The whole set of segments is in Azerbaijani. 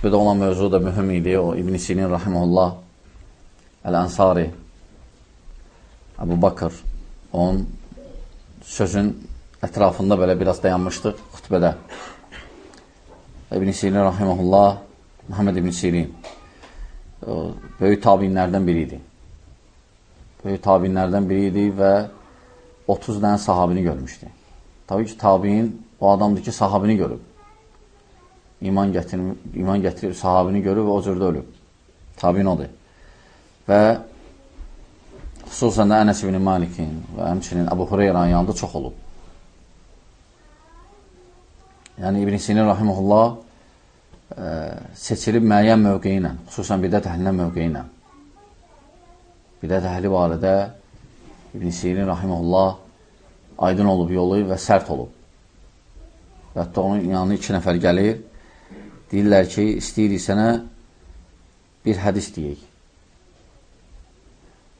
xütbədə olan mövzu da mühüm idi. O İbn Sinin rahimehullah Əl-Ənsari Əbu Bakır onun sözün ətrafında belə biraz dayanmışdıq xütbədə. İbn Sirin rahimehullah Muhammed İbn Sirin o, böyük tabinlərdən biri idi. Böyük tabinlərdən biri idi və 30 dənə sahabini görmüşdü. Tabii ki, tabiin o adamdır ki, sahabini görüb iman gətirib, iman gətirib sahabini görüb və o cürdə ölüb. Tabin odur. Və xüsusən də Ənəs ibn Malikin və həmçinin Əbu Hureyranın yanında çox olub. Yəni İbn Sinin rahimehullah ə, seçilib müəyyən mövqeyi ilə, xüsusən bidət əhlindən mövqeyi ilə. Bidət əhli barədə İbn Sinin rahimehullah aydın olub yolu və sərt olub. Və hətta onun yanına iki nəfər gəlir Deyirlər ki, istəyirik sənə bir hədis deyək.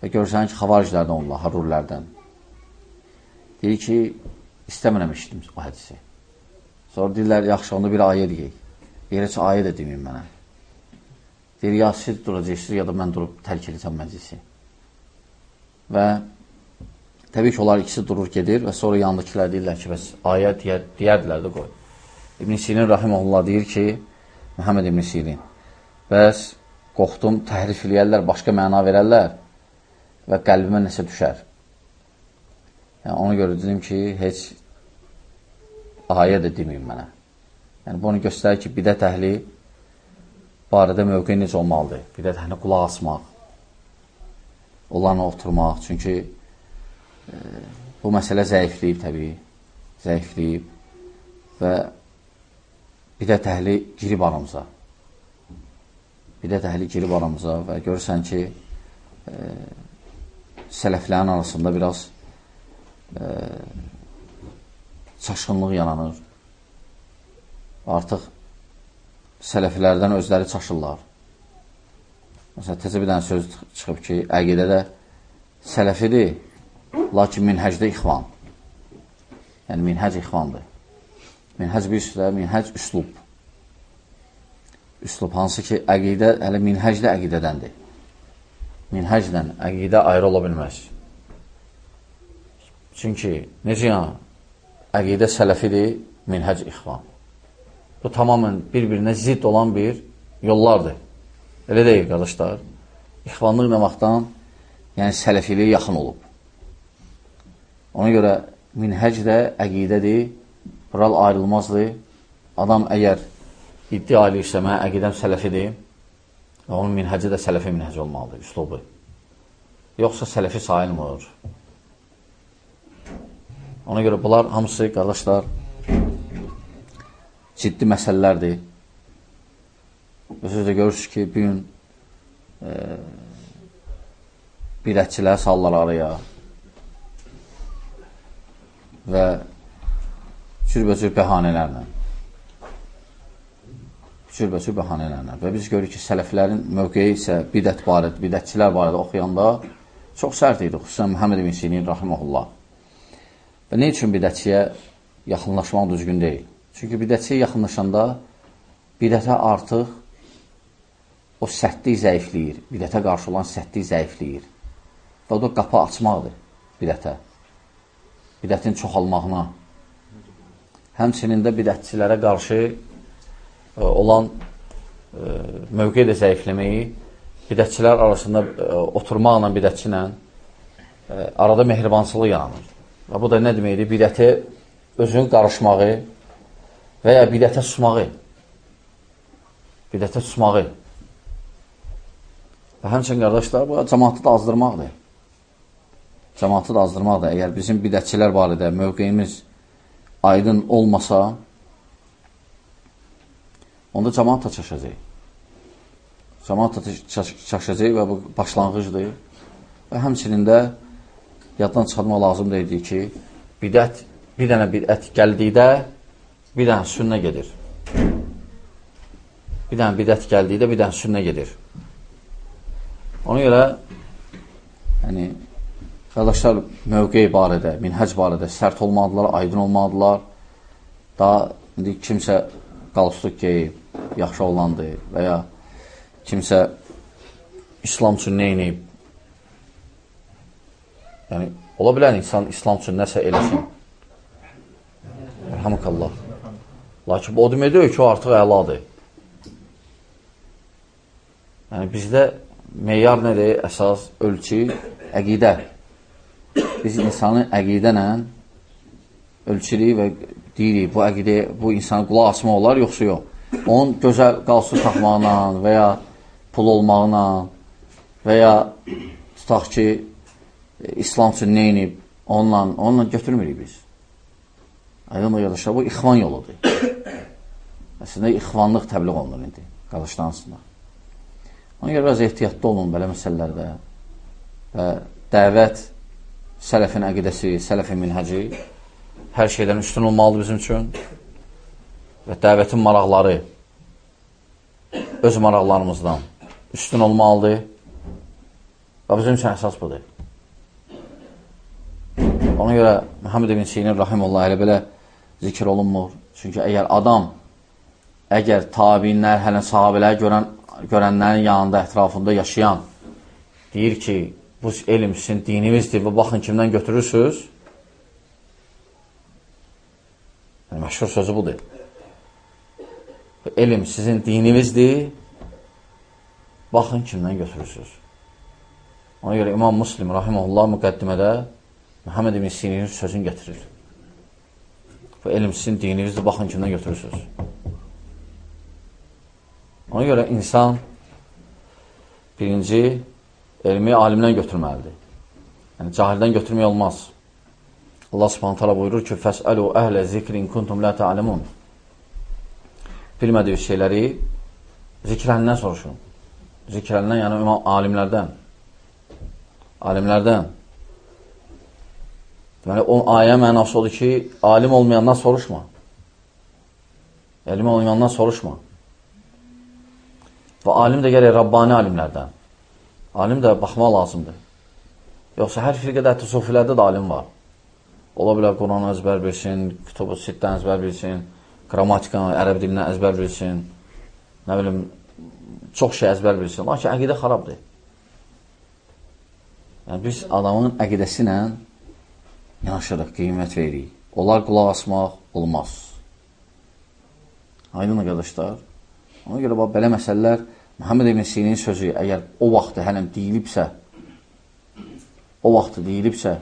Və görürsən ki, xavariclərdən onlar, harurlərdən. Deyir ki, istəmirəm işitim o hədisi. Sonra deyirlər, yaxşı, onda bir ayə deyək. Bir heç ayə də deməyin mənə. Deyir, ya siz duracaqsınız, ya da mən durub tərk edəcəm məclisi. Və təbii ki, onlar ikisi durur, gedir və sonra yanındakilər deyirlər ki, bəs ayə deyər, deyərdilər də qoy. İbn Sinin Rahimullah deyir ki, Məhəmməd ibn Sirin. Bəs qorxdum, təhrif eləyərlər, başqa məna verərlər və qəlbimə nəsə düşər. Yəni, ona görə dedim ki, heç ayə də deməyim mənə. Yəni, bunu göstərir ki, bidət əhli barədə mövqe necə olmalıdır? Bidət əhli qulaq asmaq, onlarla oturmaq. Çünki e, bu məsələ zəifləyib təbii, zəifləyib və bidət əhli girib aramıza. Bidət əhli girib aramıza və görürsən ki, e, sələflərin arasında biraz e, çaşqınlıq yaranır. Artıq sələflərdən özləri çaşırlar. Məsələn, tezə bir dənə söz çıxıb ki, əqidədə sələfidir, lakin minhəcdə ixvan. Yəni, minhəc ixvandır. Minhəc bir üstə, minhəc üslub. Üslub hansı ki, əqidə, hələ minhəc də əqidədəndir. Minhəclə əqidə ayrı ola bilməz. Çünki, necə yəni, əqidə sələfidir, minhəc ixvan. Bu tamamən bir-birinə zidd olan bir yollardır. Elə deyil, qardaşlar. İxvanlıq nə vaxtdan, yəni sələfiliyə yaxın olub. Ona görə minhəc də əqidədir, Bural ayrılmazdır. Adam əgər iddia eləyirsə, mənə əqidəm sələfidir, onun minhəci də sələfi minhəci olmalıdır, üslubu. Yoxsa sələfi sayılmır. Ona görə bunlar hamısı, qardaşlar, ciddi məsələlərdir. Özünüz də görürsünüz ki, bir gün e, bidətçilər sallar araya və cürbəcür bəhanələrlə. Cürbəcür bəhanələrlə. Və biz görürük ki, sələflərin mövqeyi isə bidət barədə, bidətçilər barədə oxuyanda çox sərt idi, xüsusən Muhammed ibn Sinin rahiməhullah. Və nə üçün bidətçiyə yaxınlaşmaq düzgün deyil? Çünki bidətçiyə yaxınlaşanda bidətə artıq o sərtlik zəifləyir, bidətə qarşı olan sərtlik zəifləyir. Və o da qapı açmaqdır bidətə. Bidətin çoxalmağına, həmçinin də bidətçilərə qarşı e, olan e, mövqe də zəifləməyi, bidətçilər arasında e, oturmaqla bidətçi ilə ə, arada mehribansılıq yaranır. Və bu da nə deməkdir? Bidəti özünün qarışmağı və ya bidətə susmağı. Bidətə susmağı. Və həmçinin qardaşlar, bu cəmatı da azdırmaqdır. Cəmatı da azdırmaqdır. Əgər bizim bidətçilər barədə mövqeyimiz aydın olmasa, onda cəmaat da çaşacaq. Cəmaat da çaşacaq və bu başlanğıcdır. Və həmçinin də yaddan çıxarmaq lazım deyildi ki, bidət, bir dənə bidət gəldikdə bir dənə sünnə gedir. Bir dənə bidət gəldikdə bir dənə sünnə gedir. Ona görə yəni, Qardaşlar, mövqey barədə, minhəc barədə sərt olmalıdırlar, aydın olmalıdırlar. Daha indi kimsə qalstuk geyib, yaxşı olandır və ya kimsə İslam üçün nə inəyib. Yəni, ola bilər insan İslam üçün nəsə eləsin. Rəhəməkallah. Lakin o demək deyil ki, o artıq əladır. Yəni, bizdə meyar nədir? Əsas, ölçü, əqidə. Biz insanı əqidə ilə ölçürük və deyirik, bu əqidə, bu insana qulaq asma olar, yoxsa yox. Onun gözəl qalsın taxmaqla və ya pul olmaqla və ya tutaq ki, İslam üçün nə inib, onunla, onunla götürmürük biz. Aydın qardaşlar, bu ixvan yoludur. Əslində, ixvanlıq təbliğ olunur indi, qardaşlar arasında. Ona görə biraz ehtiyatlı olun belə məsələlərdə və dəvət, sələfin əqidəsi, sələfin minhəci hər şeydən üstün olmalıdır bizim üçün və dəvətin maraqları öz maraqlarımızdan üstün olmalıdır və bizim üçün əsas budur. Ona görə Məhəmməd ibn Sinin rahimullah elə belə zikr olunmur. Çünki əgər adam, əgər tabinlər, hələ sahabələr görən, görənlərin yanında, ətrafında yaşayan deyir ki, bu elm sizin dinimizdir və baxın kimdən götürürsünüz, yəni, məşhur sözü budur. Elm sizin dinimizdir, baxın kimdən götürürsünüz. Ona görə İmam Muslim rahiməhullah müqəddimədə Muhammed ibn Sininin sözünü getirir. Bu elm sizin dininizdir, baxın kimdən götürürsünüz. Ona görə insan birinci elmi alimdən götürməlidir. Yəni, cahildən götürmək olmaz. Allah subhanət hala buyurur ki, Fəsəlu əhlə zikrin kuntum la ta'lemun. Bilmədiyi şeyləri zikrəndən soruşun. Zikrəndən, yəni alimlərdən. Alimlərdən. Deməli, o ayə mənası odur ki, alim olmayandan soruşma. Elm olmayandan soruşma. Və alim də gərək Rabbani alimlərdən. Alim də baxmaq lazımdır. Yoxsa hər firqədə, hətta sofilərdə də alim var. Ola bilər Quran əzbər bilsin, kütüb-ü sitdən əzbər bilsin, qrammatikanı, ərəb dilindən əzbər bilsin, nə bilim, çox şey əzbər bilsin. Lakin əqidə xarabdır. Yəni, biz adamın əqidəsi ilə yanaşırıq, qiymət veririk. Onlar qulaq asmaq olmaz. Aydın qardaşlar. Ona görə bax, belə məsələlər Muhammed ibn Sinin sözü əgər o vaxtı hələm deyilibsə, o vaxtı deyilibsə,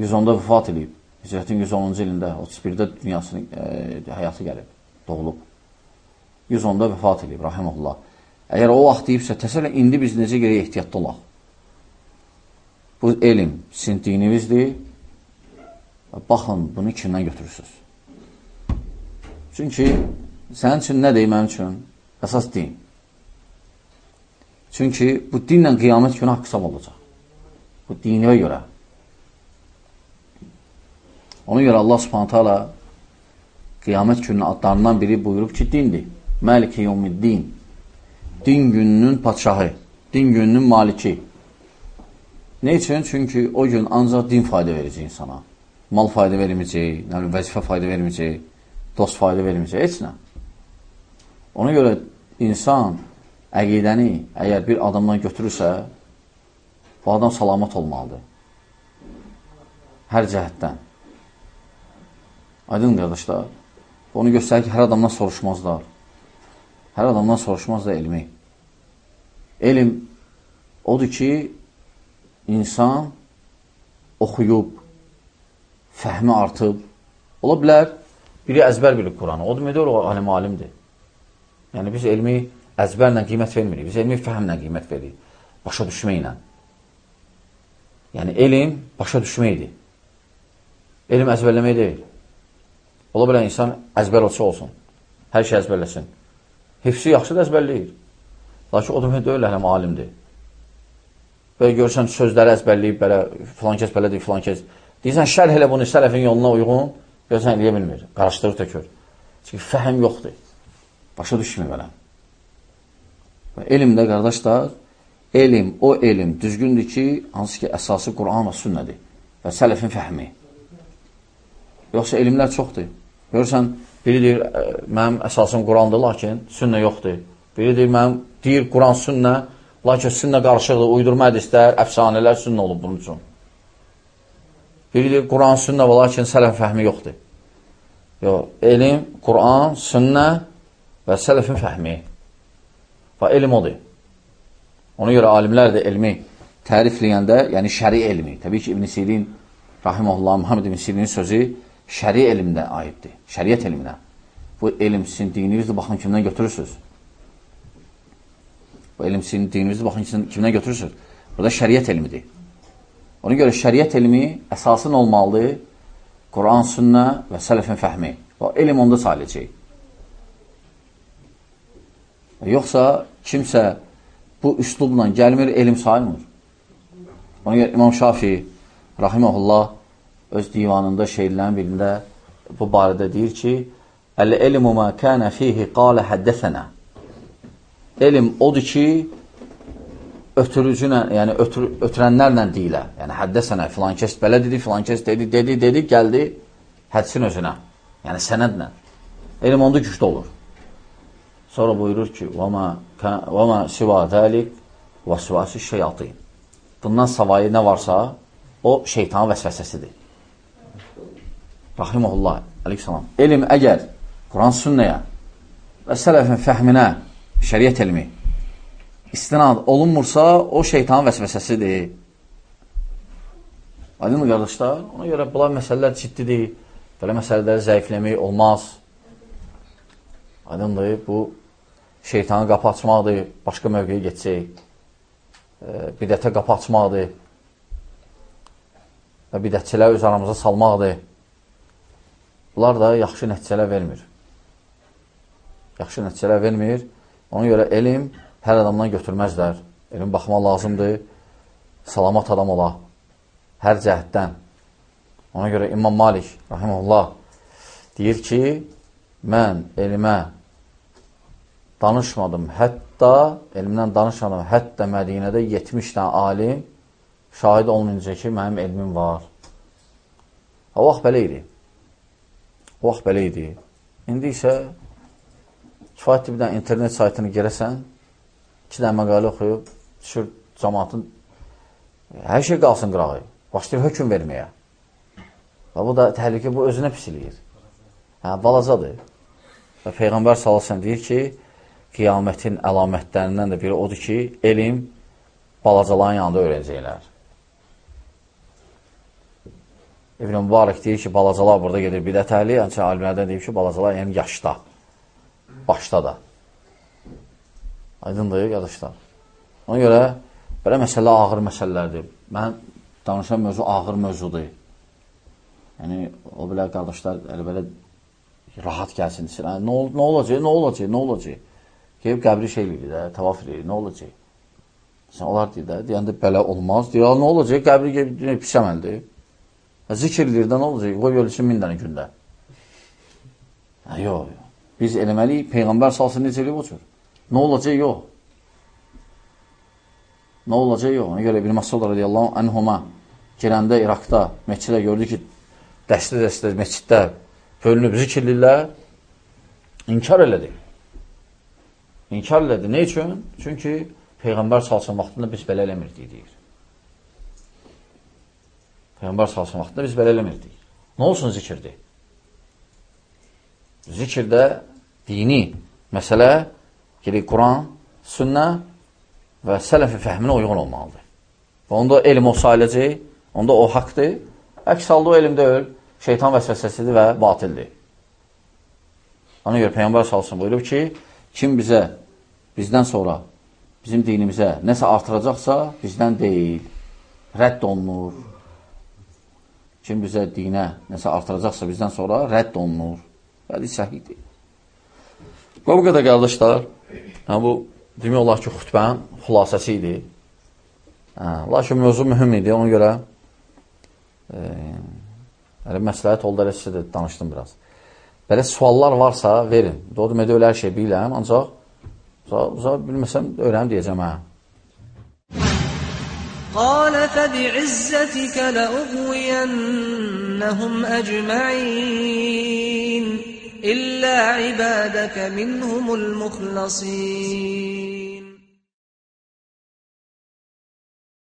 110-da vəfat edib. Hicrətin 110-cu ilində, 31-də dünyasını, e, həyatı gəlib, doğulub. 110-da vəfat edib, rahimullah. Əgər o vaxt deyibsə, təsələ indi biz necə gerək ehtiyatlı olaq? Bu elm sizin dinimizdir. Baxın, bunu kimdən götürürsünüz? Çünki sənin üçün nədir mənim üçün? Əsas din. Çünki bu dinlə qiyamət günü haqq olacaq. Bu dinə görə. Ona görə Allah subhanətə alə qiyamət gününün adlarından biri buyurub ki, dindir. Məlikə yevmiddin. Din gününün patşahı, din gününün maliki. Ne üçün? Çünki o gün ancaq din fayda verəcək insana. Mal fayda verməyəcək, vəzifə fayda verməyəcək, dost fayda verməyəcək, heç nə. Ona görə insan əqidəni əgər bir adamdan götürürsə, bu adam salamat olmalıdır. Hər cəhətdən. Aydın qardaşlar, onu göstərir ki, hər adamdan soruşmazlar. Hər adamdan soruşmazlar elmi. Elm odur ki, insan oxuyub, fəhmi artıb, ola bilər, biri əzbər bilir Quranı, o deməkdir, o alim alimdir. Yəni, biz elmi əzbərlə qiymət vermirik, biz elmi fəhmlə qiymət veririk, başa düşməklə. Yəni, elm başa düşməkdir. Elm əzbərləmək deyil. Ola bilər insan əzbər olsun. Hər şey əzbərləsin. Hifsi yaxşıdır əzbərləyir. Lakin o demək deyil, hələm alimdir. Belə görürsən, sözləri əzbərləyib, belə, filan kəs belədir, filan kəs. Deyirsən, şərh elə bunu sələfin yoluna uyğun, görürsən, eləyə bilmir. Qarışdırır tökür. Çünki fəhəm yoxdur. Başa düşmür belə. Elmdə, qardaşlar, elm, o elm düzgündür ki, hansı ki, əsası Quran və sünnədir və sələfin fəhmi. Yoxsa elmlər çoxdur. Görürsən, Biri deyir, mənim əsasım Qurandır, lakin sünnə yoxdur. Biri deyir, mənim deyir, Quran sünnə, lakin sünnə qarışıqdır, uydurma hədislər, əfsanələr sünnə olub bunun üçün. Biri deyir, Quran sünnə və lakin sələf fəhmi yoxdur. Yox, elm, Quran, sünnə və sələfin fəhmi. Və elm odur. Ona görə alimlər də elmi tərifləyəndə, yəni şəri elmi, təbii ki, İbn Sirin, rahiməhullah, Muhammed İbn Sirinin sözü şəri elmdə aiddir, şəriət elminə. Bu elm sizin dininizdir, baxın kimdən götürürsünüz. Bu elm sizin dininizdir, baxın kimdən götürürsünüz. Burada şəriət elmidir. Ona görə şəriət elmi əsasın olmalıdır Quran, sünnə və sələfin fəhmi. O elm onda saləcək. Yoxsa kimsə bu üslubla gəlmir, elm saymır. Ona görə İmam Şafi Rahiməhullah öz divanında şeirlərin birində bu barədə deyir ki, Əl-elmu mə kənə fihi qalə həddəsənə Elm odur ki, ötürücünə, yəni ötür, ötürənlərlə deyilə. Yəni həddəsənə, filan kəs belə dedi, filan kəs dedi, dedi, dedi, gəldi hədsin özünə. Yəni sənədlə. Elm onda güclü olur. Sonra buyurur ki, وَمَا سِوَا ذَلِكْ وَسِوَاسِ şeyatın. Bundan savayı nə varsa, o şeytanın vəsvəsəsidir. Rahimullah, aleyhissalam. Elm əgər Quran sünnəyə və sələfin fəhminə, şəriət elmi istinad olunmursa, o şeytanın vəsvəsəsidir. Aydın qardaşlar, ona görə bunlar məsələlər ciddidir. Belə məsələləri zəifləmək olmaz. Aydındır, bu şeytanı qapı açmaqdır, başqa mövqeyə geçsək. E, bidətə qapı açmaqdır və bidətçilər öz aramıza salmaqdır. Bunlar da yaxşı nəticələr vermir. Yaxşı nəticələr vermir. Ona görə elm hər adamdan götürməzlər. Elm baxmaq lazımdır. Salamat adam ola. Hər cəhətdən. Ona görə İmam Malik, rahimullah, deyir ki, mən elmə danışmadım. Hətta, elmdən danışmadım. Hətta Mədinədə 70 dənə alim şahid olmayınca ki, mənim elmim var. O vaxt belə idi. O vaxt belə idi. İndi isə kifayət bir dənə internet saytını girəsən, iki dənə məqalə oxuyub, düşür cəmatın hər şey qalsın qırağı. Başlayır hökum verməyə. Və bu da təhlükə, bu özünə pisiliyir. Hə, balacadır. Və Peyğəmbər salasən deyir ki, qiyamətin əlamətlərindən də biri odur ki, elm balacaların yanında öyrənəcəklər. İbn Mübarək deyir ki, balacalar burada gedir bidət əhli, ancaq alimlərdən deyir ki, balacalar yəni yaşda, başda da. Aydındır, qardaşlar. Ona görə belə məsələ ağır məsələlərdir. Mən danışan mövzu ağır mövzudur. Yəni, o belə qardaşlar, elə belə rahat gəlsin. Nə, nə olacaq, nə olacaq, nə olacaq? Gəlib qəbri şey edir də, tavaf edir, nə olacaq? Sən onlar deyir də, deyəndə belə olmaz. Deyir, nə olacaq? Qəbri gəlib pis əməldir. Zikr edir də, nə olacaq? Qoy ölüsün min dənə gündə. Hə, yox, yox. Biz eləməliyik, Peyğəmbər salsın necə eləyib o cür. Nə olacaq? Yox. Nə olacaq? Yox. Ona görə İbn Masud radiyallahu anhuma girəndə İraqda, məscidə gördü ki, dəstə-dəstə məsciddə bölünüb zikirlirlər, inkar elədi. İnkar elədi. Ne üçün? Çünki Peyğəmbər salsın vaxtında biz belə eləmirdik, deyir. Peyğəmbər salsın vaxtında biz belə eləmirdik. Nə olsun zikirdir? Zikirdə dini məsələ gəlir Quran, sünnə və sələfi fəhminə uyğun olmalıdır. Və onda elm o sayılacaq, onda o haqdır. Əks halda o elm deyil, şeytan vəsvəsəsidir və batildir. Ona görə Peyğəmbər salsın buyurub ki, kim bizə bizdən sonra bizim dinimizə nəsə artıracaqsa, bizdən deyil, rədd olunur. Kim bizə dinə nəsə artıracaqsa bizdən sonra rədd olunur. Bəli, səhiddir. Və bu qədər qardaşlar, yəni bu demək olar ki, xütbənin xülasəsi idi. Hə, lakin mövzu mühüm idi, ona görə e, yəni, məsləhət oldu, elə sizə də danışdım biraz. Belə suallar varsa, verin. Doğru demədə öyle hər şey biləm, ancaq Uzağa bilməsəm öyrənib deyəcəm, hə. قال فبعزتك لأغوينهم أجمعين إلا عبادك منهم المخلصين